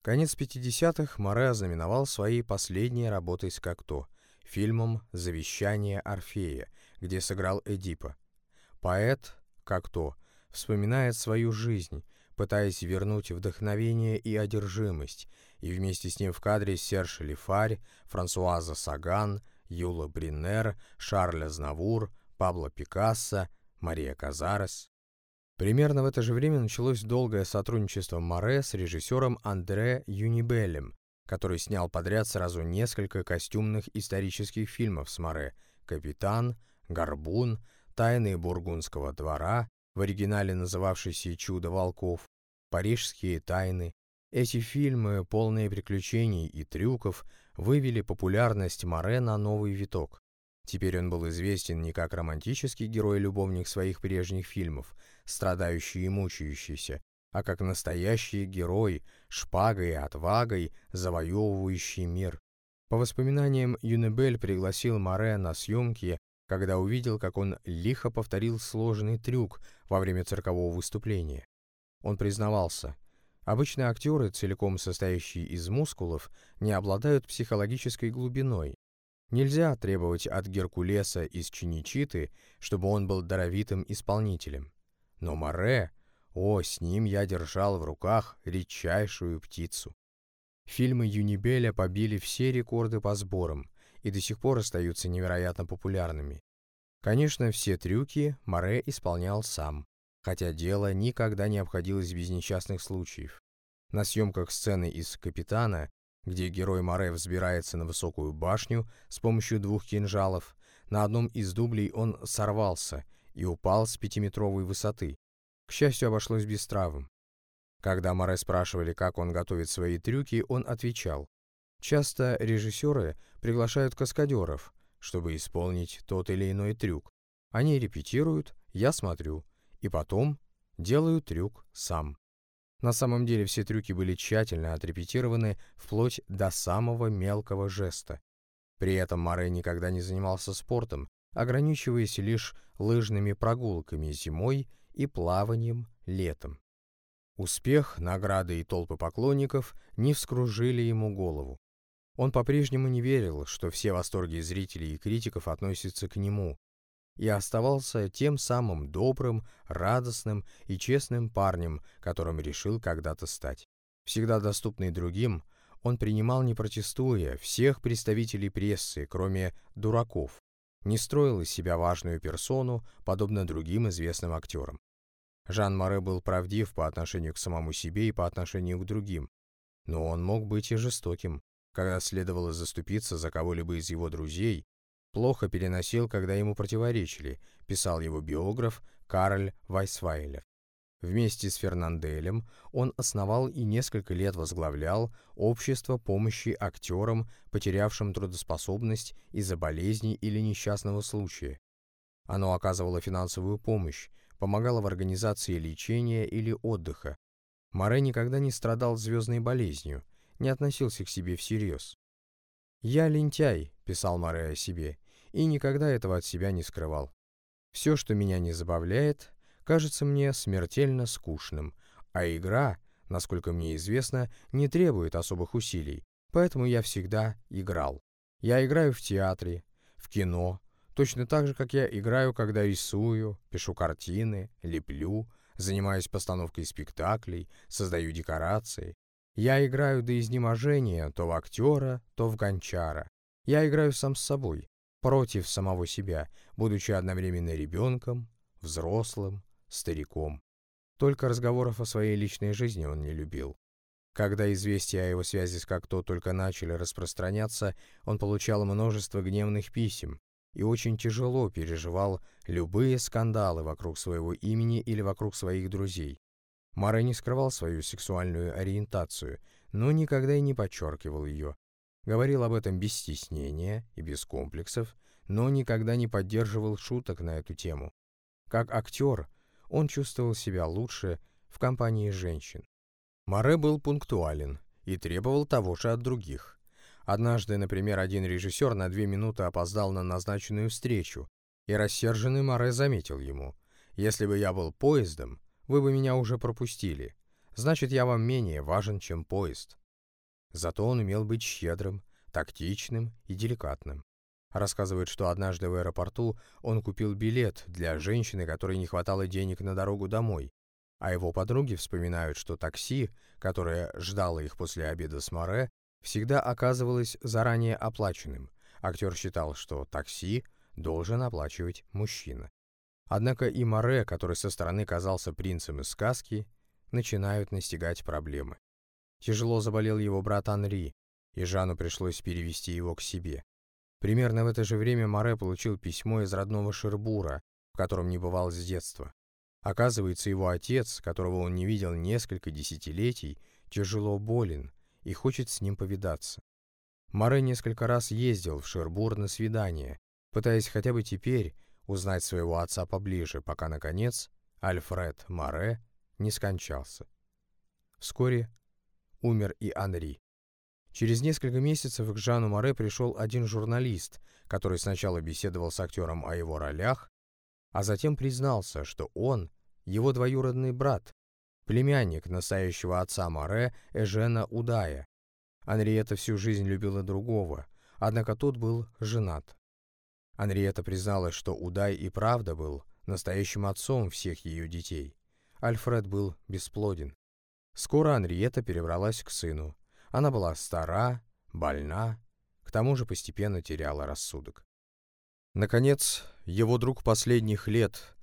Конец 50-х Море ознаменовал своей последней работой с Кокто, фильмом «Завещание Орфея», где сыграл Эдипа. Поэт Кокто вспоминает свою жизнь, пытаясь вернуть вдохновение и одержимость, и вместе с ним в кадре Серж Лифарь, Франсуаза Саган, Юла Бринер, Шарль Азнавур, Пабло Пикассо, Мария Казарес. Примерно в это же время началось долгое сотрудничество Море с режиссером Андре Юнибелем, который снял подряд сразу несколько костюмных исторических фильмов с Море «Капитан», «Горбун», «Тайны Бургундского двора», в оригинале называвшийся «Чудо волков», «Парижские тайны». Эти фильмы, полные приключений и трюков, вывели популярность Море на новый виток. Теперь он был известен не как романтический герой-любовник своих прежних фильмов, страдающий и мучающийся, а как настоящий герой, шпагой и отвагой, завоевывающий мир. По воспоминаниям, Юнебель пригласил Море на съемки, когда увидел, как он лихо повторил сложный трюк во время циркового выступления. Он признавался, обычные актеры, целиком состоящие из мускулов, не обладают психологической глубиной, Нельзя требовать от Геркулеса из Чиничиты, чтобы он был даровитым исполнителем. Но Море, о, с ним я держал в руках редчайшую птицу. Фильмы Юнибеля побили все рекорды по сборам и до сих пор остаются невероятно популярными. Конечно, все трюки Море исполнял сам, хотя дело никогда не обходилось без несчастных случаев. На съемках сцены из «Капитана» где герой Море взбирается на высокую башню с помощью двух кинжалов, на одном из дублей он сорвался и упал с пятиметровой высоты. К счастью, обошлось без травм. Когда Море спрашивали, как он готовит свои трюки, он отвечал, «Часто режиссеры приглашают каскадеров, чтобы исполнить тот или иной трюк. Они репетируют, я смотрю, и потом делаю трюк сам». На самом деле все трюки были тщательно отрепетированы вплоть до самого мелкого жеста. При этом Море никогда не занимался спортом, ограничиваясь лишь лыжными прогулками зимой и плаванием летом. Успех, награды и толпы поклонников не вскружили ему голову. Он по-прежнему не верил, что все восторги зрителей и критиков относятся к нему, и оставался тем самым добрым, радостным и честным парнем, которым решил когда-то стать. Всегда доступный другим, он принимал, не протестуя, всех представителей прессы, кроме дураков, не строил из себя важную персону, подобно другим известным актерам. Жан Море был правдив по отношению к самому себе и по отношению к другим, но он мог быть и жестоким, когда следовало заступиться за кого-либо из его друзей плохо переносил, когда ему противоречили, писал его биограф Карль Вайсвайлер. Вместе с Фернанделем он основал и несколько лет возглавлял общество помощи актерам, потерявшим трудоспособность из-за болезни или несчастного случая. Оно оказывало финансовую помощь, помогало в организации лечения или отдыха. Море никогда не страдал звездной болезнью, не относился к себе всерьез. «Я лентяй», — писал Море о себе, и никогда этого от себя не скрывал. «Все, что меня не забавляет, кажется мне смертельно скучным, а игра, насколько мне известно, не требует особых усилий, поэтому я всегда играл. Я играю в театре, в кино, точно так же, как я играю, когда рисую, пишу картины, леплю, занимаюсь постановкой спектаклей, создаю декорации, я играю до изнеможения то в актера, то в гончара. Я играю сам с собой, против самого себя, будучи одновременно ребенком, взрослым, стариком. Только разговоров о своей личной жизни он не любил. Когда известия о его связи с Кокто только начали распространяться, он получал множество гневных писем и очень тяжело переживал любые скандалы вокруг своего имени или вокруг своих друзей. Мара не скрывал свою сексуальную ориентацию, но никогда и не подчеркивал ее. Говорил об этом без стеснения и без комплексов, но никогда не поддерживал шуток на эту тему. Как актер он чувствовал себя лучше в компании женщин. Море был пунктуален и требовал того же от других. Однажды, например, один режиссер на две минуты опоздал на назначенную встречу, и рассерженный Море заметил ему, «Если бы я был поездом, вы бы меня уже пропустили. Значит, я вам менее важен, чем поезд. Зато он умел быть щедрым, тактичным и деликатным. Рассказывает, что однажды в аэропорту он купил билет для женщины, которой не хватало денег на дорогу домой. А его подруги вспоминают, что такси, которое ждало их после обеда с Море, всегда оказывалось заранее оплаченным. Актер считал, что такси должен оплачивать мужчина. Однако и Море, который со стороны казался принцем из сказки, начинают настигать проблемы. Тяжело заболел его брат Анри, и Жану пришлось перевести его к себе. Примерно в это же время Море получил письмо из родного Шербура, в котором не бывал с детства. Оказывается, его отец, которого он не видел несколько десятилетий, тяжело болен и хочет с ним повидаться. Море несколько раз ездил в Шербур на свидание, пытаясь хотя бы теперь узнать своего отца поближе, пока, наконец, Альфред Море не скончался. Вскоре умер и Анри. Через несколько месяцев к Жану Море пришел один журналист, который сначала беседовал с актером о его ролях, а затем признался, что он его двоюродный брат, племянник настоящего отца Море Эжена Удая. Анриета всю жизнь любила другого, однако тот был женат. Анриета призналась, что Удай и правда был настоящим отцом всех ее детей. Альфред был бесплоден. Скоро Анриета перебралась к сыну. Она была стара, больна, к тому же постепенно теряла рассудок. Наконец, его друг последних лет,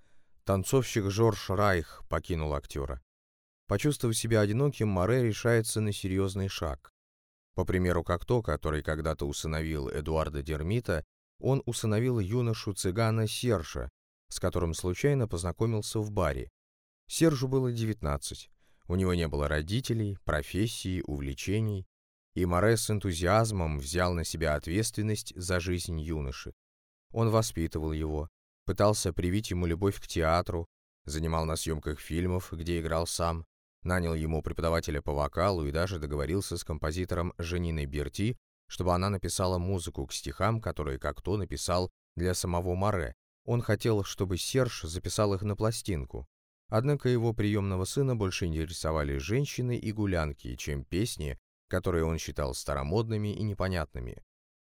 танцовщик Жорж Райх, покинул актера. Почувствовав себя одиноким, Море решается на серьезный шаг. По примеру Кокто, который когда-то усыновил Эдуарда Дермита, он усыновил юношу-цыгана Сержа, с которым случайно познакомился в баре. Сержу было 19. У него не было родителей, профессии, увлечений, и Море с энтузиазмом взял на себя ответственность за жизнь юноши. Он воспитывал его, пытался привить ему любовь к театру, занимал на съемках фильмов, где играл сам, нанял ему преподавателя по вокалу и даже договорился с композитором Жениной Берти, чтобы она написала музыку к стихам, которые как-то написал для самого Море. Он хотел, чтобы Серж записал их на пластинку. Однако его приемного сына больше интересовали женщины и гулянки, чем песни, которые он считал старомодными и непонятными.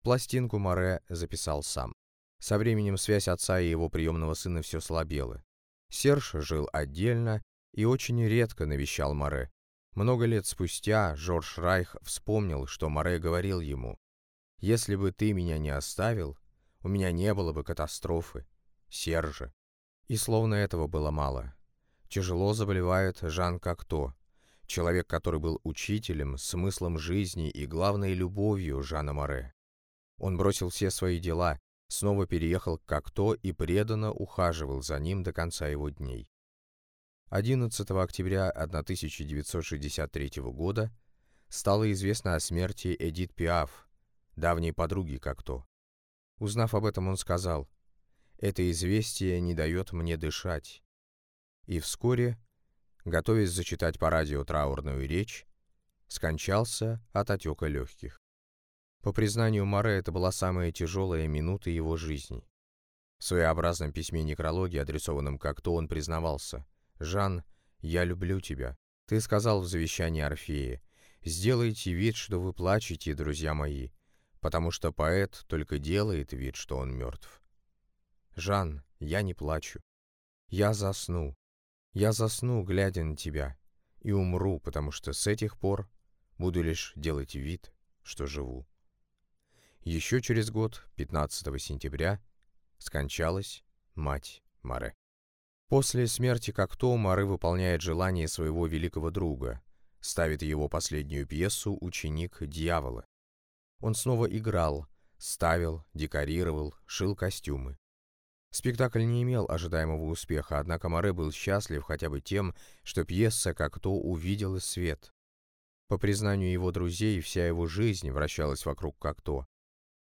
Пластинку Море записал сам. Со временем связь отца и его приемного сына все слабела. Серж жил отдельно и очень редко навещал Море. Много лет спустя Жорж Райх вспомнил, что Море говорил ему, «Если бы ты меня не оставил, у меня не было бы катастрофы, Сержа». И словно этого было мало. Тяжело заболевает Жан Кокто, человек, который был учителем, смыслом жизни и главной любовью Жана Море. Он бросил все свои дела, снова переехал к Кокто и преданно ухаживал за ним до конца его дней. 11 октября 1963 года стало известно о смерти Эдит Пиаф, давней подруги Кокто. Узнав об этом, он сказал, «Это известие не дает мне дышать». И вскоре, готовясь зачитать по радио траурную речь, скончался от отека легких. По признанию Море, это была самая тяжелая минута его жизни. В своеобразном письме некрологии, адресованном как-то, он признавался – «Жан, я люблю тебя. Ты сказал в завещании Орфея, сделайте вид, что вы плачете, друзья мои, потому что поэт только делает вид, что он мертв. Жан, я не плачу. Я засну. Я засну, глядя на тебя, и умру, потому что с этих пор буду лишь делать вид, что живу. Еще через год, 15 сентября, скончалась мать Маре. После смерти Кокто Мары выполняет желание своего великого друга, ставит его последнюю пьесу «Ученик дьявола». Он снова играл, ставил, декорировал, шил костюмы. Спектакль не имел ожидаемого успеха, однако Море был счастлив хотя бы тем, что пьеса как-то увидела свет. По признанию его друзей, вся его жизнь вращалась вокруг как-то.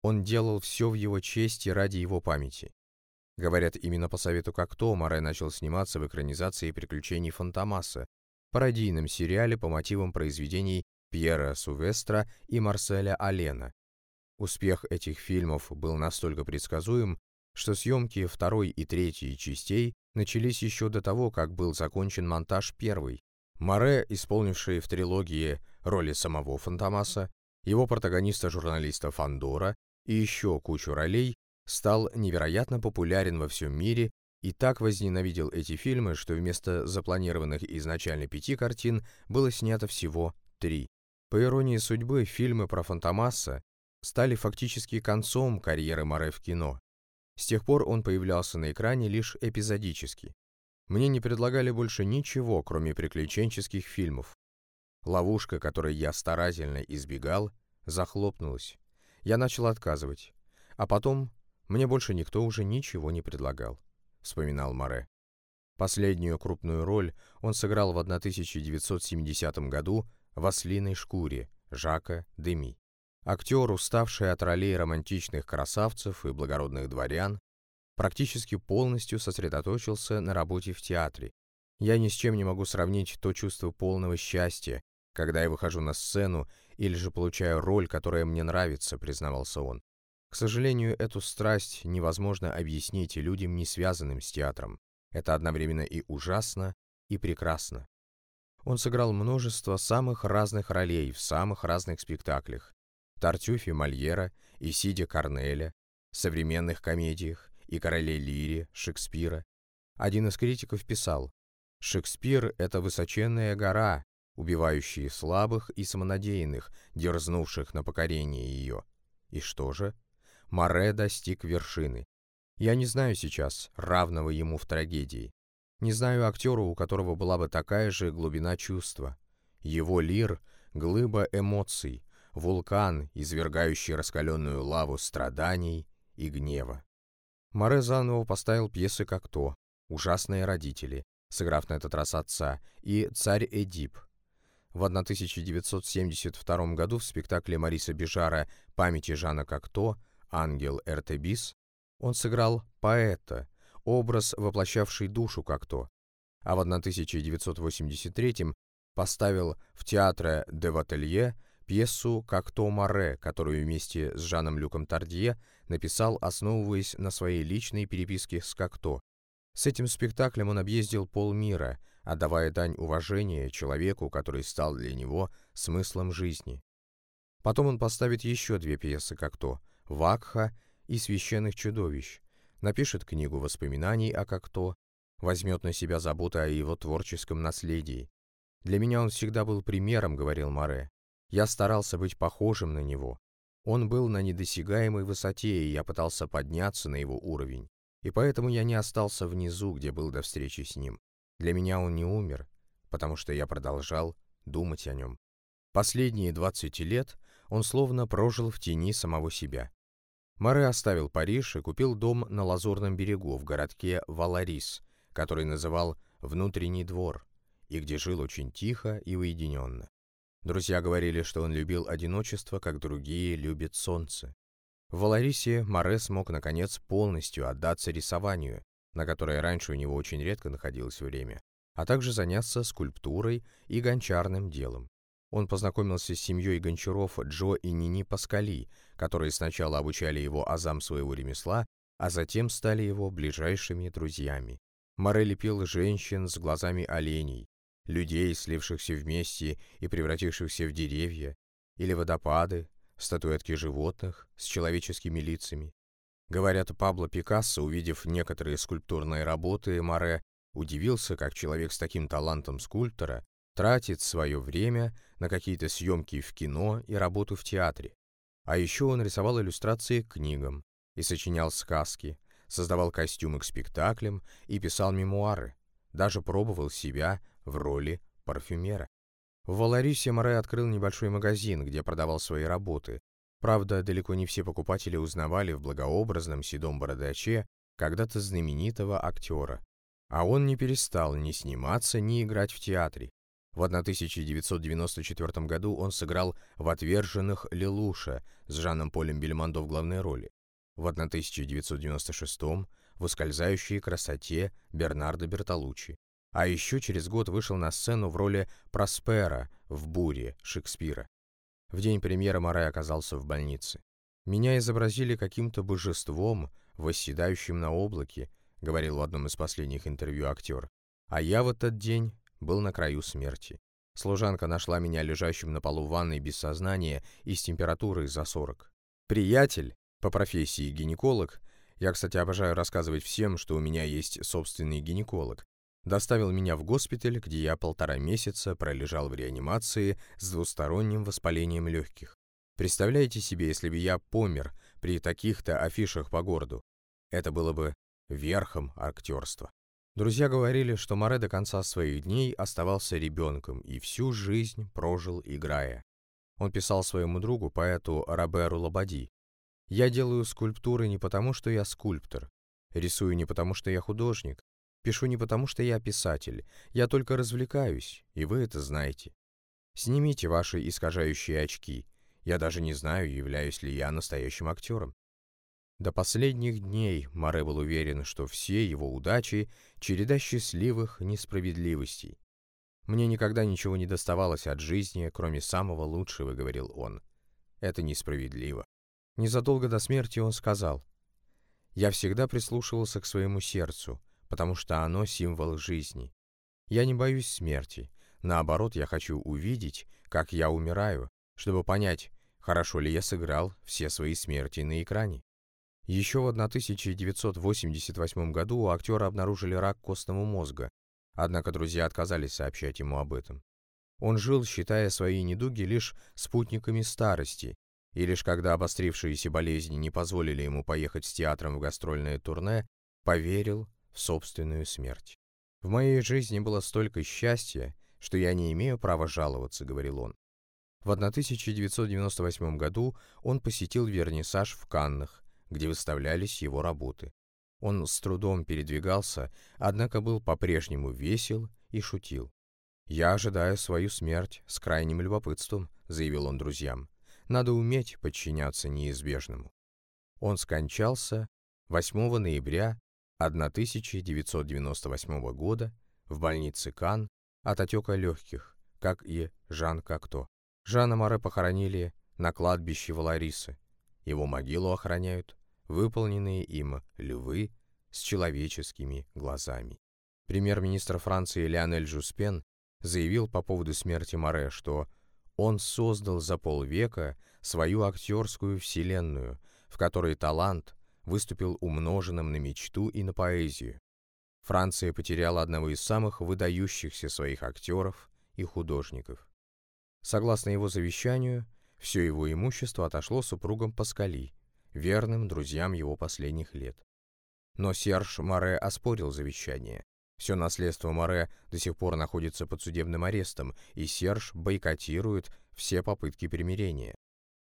Он делал все в его честь и ради его памяти. Говорят, именно по совету Кокто Море начал сниматься в экранизации «Приключений Фантомаса», пародийном сериале по мотивам произведений Пьера Сувестра и Марселя Алена. Успех этих фильмов был настолько предсказуем, что съемки второй и третьей частей начались еще до того, как был закончен монтаж первой. Море, исполнивший в трилогии роли самого Фантомаса, его протагониста-журналиста Фандора и еще кучу ролей, стал невероятно популярен во всем мире и так возненавидел эти фильмы, что вместо запланированных изначально пяти картин было снято всего три. По иронии судьбы, фильмы про Фантомаса стали фактически концом карьеры Море в кино. С тех пор он появлялся на экране лишь эпизодически. Мне не предлагали больше ничего, кроме приключенческих фильмов. Ловушка, которой я старательно избегал, захлопнулась. Я начал отказывать. А потом мне больше никто уже ничего не предлагал, вспоминал Море. Последнюю крупную роль он сыграл в 1970 году в «Ослиной шкуре» Жака Деми. Актер, уставший от ролей романтичных красавцев и благородных дворян, практически полностью сосредоточился на работе в театре. Я ни с чем не могу сравнить то чувство полного счастья, когда я выхожу на сцену или же получаю роль, которая мне нравится, признавался он. К сожалению, эту страсть невозможно объяснить людям, не связанным с театром. Это одновременно и ужасно, и прекрасно. Он сыграл множество самых разных ролей в самых разных спектаклях, Тартюфе Мольера и Сиде Корнеля, современных комедиях и Короле Лире Шекспира. Один из критиков писал, «Шекспир — это высоченная гора, убивающая слабых и самонадеянных, дерзнувших на покорение ее. И что же? Море достиг вершины. Я не знаю сейчас равного ему в трагедии. Не знаю актера, у которого была бы такая же глубина чувства. Его лир — глыба эмоций, вулкан, извергающий раскаленную лаву страданий и гнева. Море заново поставил пьесы как то «Ужасные родители», сыграв на этот раз отца, и «Царь Эдип». В 1972 году в спектакле Мариса Бежара «Памяти Жана Кокто» «Ангел Эртебис» он сыграл поэта, образ, воплощавший душу Кокто, а в 1983 поставил в театре де Вателье пьесу «Как-то Море», которую вместе с Жаном Люком Тардье написал, основываясь на своей личной переписке с Кокто. С этим спектаклем он объездил полмира, отдавая дань уважения человеку, который стал для него смыслом жизни. Потом он поставит еще две пьесы Кокто «Вакха» и «Священных чудовищ», напишет книгу воспоминаний о Кокто, возьмет на себя заботу о его творческом наследии. «Для меня он всегда был примером», — говорил Море. Я старался быть похожим на него. Он был на недосягаемой высоте, и я пытался подняться на его уровень. И поэтому я не остался внизу, где был до встречи с ним. Для меня он не умер, потому что я продолжал думать о нем. Последние 20 лет он словно прожил в тени самого себя. Море оставил Париж и купил дом на Лазурном берегу в городке Валарис, который называл «внутренний двор», и где жил очень тихо и уединенно. Друзья говорили, что он любил одиночество, как другие любят солнце. В Валарисе Море смог, наконец, полностью отдаться рисованию, на которое раньше у него очень редко находилось время, а также заняться скульптурой и гончарным делом. Он познакомился с семьей гончаров Джо и Нини Паскали, которые сначала обучали его азам своего ремесла, а затем стали его ближайшими друзьями. Море лепил женщин с глазами оленей, людей, слившихся вместе и превратившихся в деревья, или водопады, статуэтки животных с человеческими лицами. Говорят, Пабло Пикассо, увидев некоторые скульптурные работы Море, удивился, как человек с таким талантом скульптора тратит свое время на какие-то съемки в кино и работу в театре. А еще он рисовал иллюстрации к книгам и сочинял сказки, создавал костюмы к спектаклям и писал мемуары, даже пробовал себя в роли парфюмера. В Валарисе Море открыл небольшой магазин, где продавал свои работы. Правда, далеко не все покупатели узнавали в благообразном седом бородаче когда-то знаменитого актера. А он не перестал ни сниматься, ни играть в театре. В 1994 году он сыграл в «Отверженных Лелуша» с Жаном Полем Бельмондо в главной роли. В 1996 в «Ускользающей красоте» Бернардо Бертолуччи. А еще через год вышел на сцену в роли Проспера в «Буре» Шекспира. В день премьеры Морай оказался в больнице. «Меня изобразили каким-то божеством, восседающим на облаке», говорил в одном из последних интервью актер. «А я в этот день был на краю смерти. Служанка нашла меня лежащим на полу ванной без сознания и с температурой за 40. Приятель, по профессии гинеколог, я, кстати, обожаю рассказывать всем, что у меня есть собственный гинеколог, доставил меня в госпиталь, где я полтора месяца пролежал в реанимации с двусторонним воспалением легких. Представляете себе, если бы я помер при таких-то афишах по городу? Это было бы верхом актерства. Друзья говорили, что Море до конца своих дней оставался ребенком и всю жизнь прожил, играя. Он писал своему другу, поэту Роберу Лободи, «Я делаю скульптуры не потому, что я скульптор, рисую не потому, что я художник, пишу не потому, что я писатель, я только развлекаюсь, и вы это знаете. Снимите ваши искажающие очки, я даже не знаю, являюсь ли я настоящим актером. До последних дней Море был уверен, что все его удачи — череда счастливых несправедливостей. «Мне никогда ничего не доставалось от жизни, кроме самого лучшего», — говорил он. «Это несправедливо». Незадолго до смерти он сказал, «Я всегда прислушивался к своему сердцу, потому что оно — символ жизни. Я не боюсь смерти. Наоборот, я хочу увидеть, как я умираю, чтобы понять, хорошо ли я сыграл все свои смерти на экране. Еще в 1988 году у актера обнаружили рак костного мозга, однако друзья отказались сообщать ему об этом. Он жил, считая свои недуги лишь спутниками старости, и лишь когда обострившиеся болезни не позволили ему поехать с театром в гастрольное турне, поверил в собственную смерть. «В моей жизни было столько счастья, что я не имею права жаловаться», — говорил он. В 1998 году он посетил вернисаж в Каннах, где выставлялись его работы. Он с трудом передвигался, однако был по-прежнему весел и шутил. «Я ожидаю свою смерть с крайним любопытством», — заявил он друзьям. «Надо уметь подчиняться неизбежному». Он скончался 8 ноября 1998 года в больнице Кан от отека легких, как и Жан Кокто. Жана Море похоронили на кладбище Валарисы. Его могилу охраняют выполненные им львы с человеческими глазами. Премьер-министр Франции Леонель Жуспен заявил по поводу смерти Море, что он создал за полвека свою актерскую вселенную, в которой талант выступил умноженным на мечту и на поэзию. Франция потеряла одного из самых выдающихся своих актеров и художников. Согласно его завещанию, все его имущество отошло супругам Паскали, верным друзьям его последних лет. Но Серж Море оспорил завещание. Все наследство Море до сих пор находится под судебным арестом, и Серж бойкотирует все попытки примирения.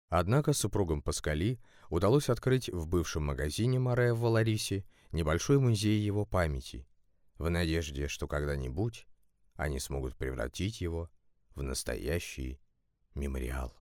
Однако супругам Паскали удалось открыть в бывшем магазине Море в Валарисе небольшой музей его памяти, в надежде, что когда-нибудь они смогут превратить его в настоящий мемориал.